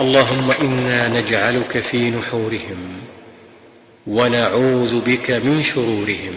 اللهم إنا نجعلك في نحورهم ونعوذ بك من شرورهم.